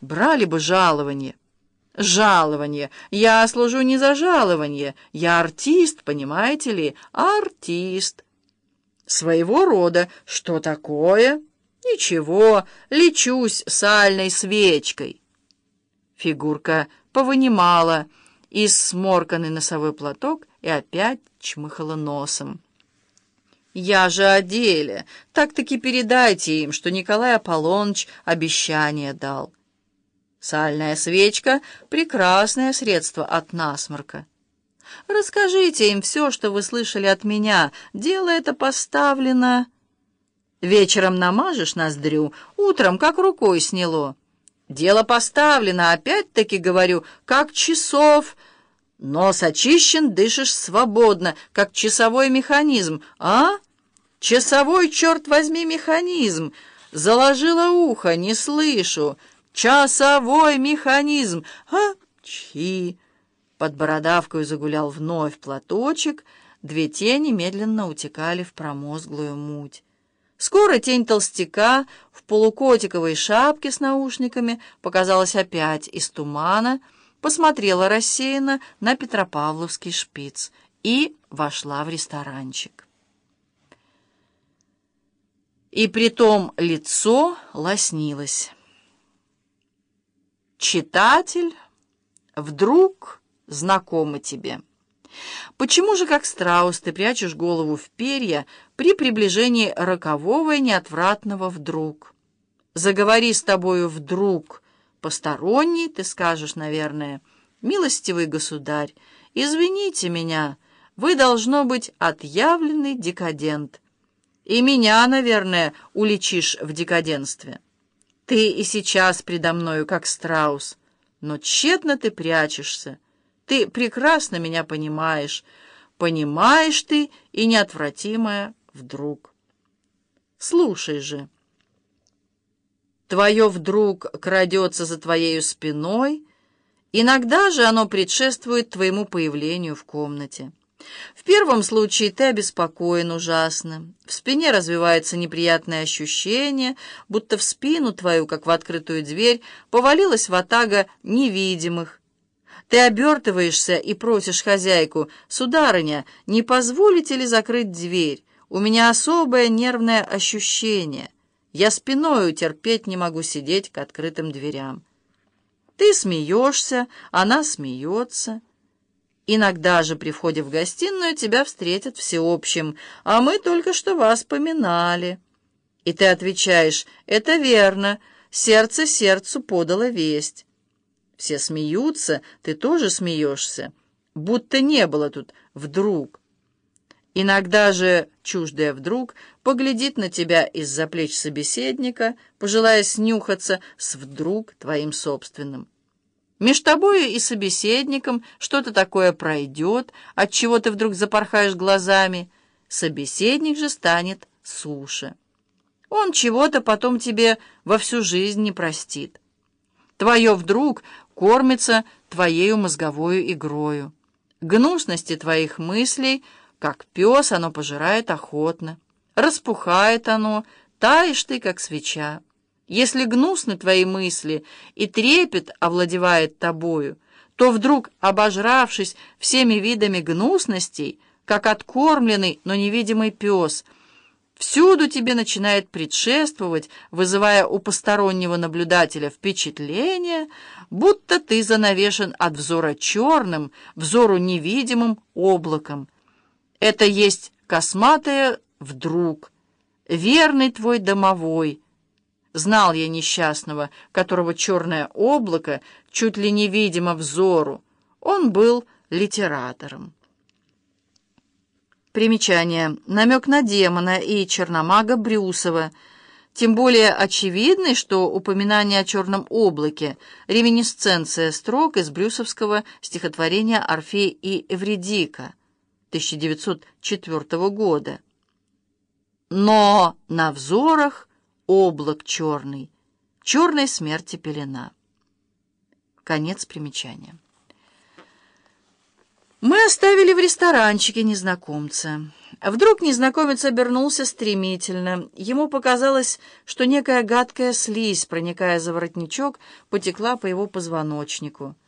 Брали бы жалование. Жалование. Я служу не за жалование. Я артист, понимаете ли? Артист. Своего рода. Что такое? Ничего, лечусь сальной свечкой. Фигурка повынимала из сморканный носовой платок и опять чмыхала носом. «Я же о деле. Так-таки передайте им, что Николай Аполлоныч обещание дал». Сальная свечка — прекрасное средство от насморка. Расскажите им все, что вы слышали от меня. Дело это поставлено... Вечером намажешь ноздрю, утром как рукой сняло. Дело поставлено, опять-таки говорю, как часов. Нос очищен, дышишь свободно, как часовой механизм. А? Часовой, черт возьми, механизм. Заложила ухо, не слышу. Часовой механизм! А? Чи!» Под бородавкой загулял вновь платочек, две тени медленно утекали в промозглую муть. Скоро тень толстяка в полукотиковой шапке с наушниками показалась опять из тумана, посмотрела рассеянно на Петропавловский шпиц и вошла в ресторанчик. И притом лицо лоснилось. Читатель вдруг знакомы тебе. Почему же, как страус, ты прячешь голову в перья при приближении рокового и неотвратного вдруг? Заговори с тобою вдруг посторонний, ты скажешь, наверное, «Милостивый государь, извините меня, вы, должно быть, отъявленный декадент. И меня, наверное, уличишь в декаденстве». Ты и сейчас предо мною, как страус, но тщетно ты прячешься. Ты прекрасно меня понимаешь. Понимаешь ты и неотвратимое вдруг. Слушай же. Твое вдруг крадется за твоею спиной, иногда же оно предшествует твоему появлению в комнате. В первом случае ты обеспокоен ужасно. В спине развивается неприятное ощущение, будто в спину твою, как в открытую дверь, повалилась ватага невидимых. Ты обертываешься и просишь хозяйку, «Сударыня, не позволите ли закрыть дверь? У меня особое нервное ощущение. Я спиною терпеть не могу сидеть к открытым дверям». Ты смеешься, она смеется. Иногда же при входе в гостиную тебя встретят всеобщим, а мы только что вас поминали. И ты отвечаешь, это верно, сердце сердцу подало весть. Все смеются, ты тоже смеешься, будто не было тут вдруг. Иногда же чуждая вдруг поглядит на тебя из-за плеч собеседника, пожелая снюхаться с вдруг твоим собственным. Меж тобою и собеседником что-то такое пройдет, от чего ты вдруг запорхаешь глазами. Собеседник же станет суше. Он чего-то потом тебе во всю жизнь не простит. Твое вдруг кормится твоею мозговою игрою. Гнусности твоих мыслей, как пес, оно пожирает охотно. Распухает оно, таешь ты, как свеча. Если гнусны твои мысли и трепет овладевает тобою, то вдруг, обожравшись всеми видами гнусностей, как откормленный, но невидимый пес, всюду тебе начинает предшествовать, вызывая у постороннего наблюдателя впечатление, будто ты занавешен от взора черным, взору невидимым облаком. Это есть косматое вдруг, верный твой домовой — Знал я несчастного, которого черное облако чуть ли невидимо взору. Он был литератором. Примечание. Намек на демона и черномага Брюсова. Тем более очевидный, что упоминание о черном облаке — реминисценция строк из брюсовского стихотворения «Орфей и Эвредика» 1904 года. Но на взорах облак черный, черной смерти пелена. Конец примечания. Мы оставили в ресторанчике незнакомца. Вдруг незнакомец обернулся стремительно. Ему показалось, что некая гадкая слизь, проникая за воротничок, потекла по его позвоночнику.